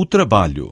o trabalho.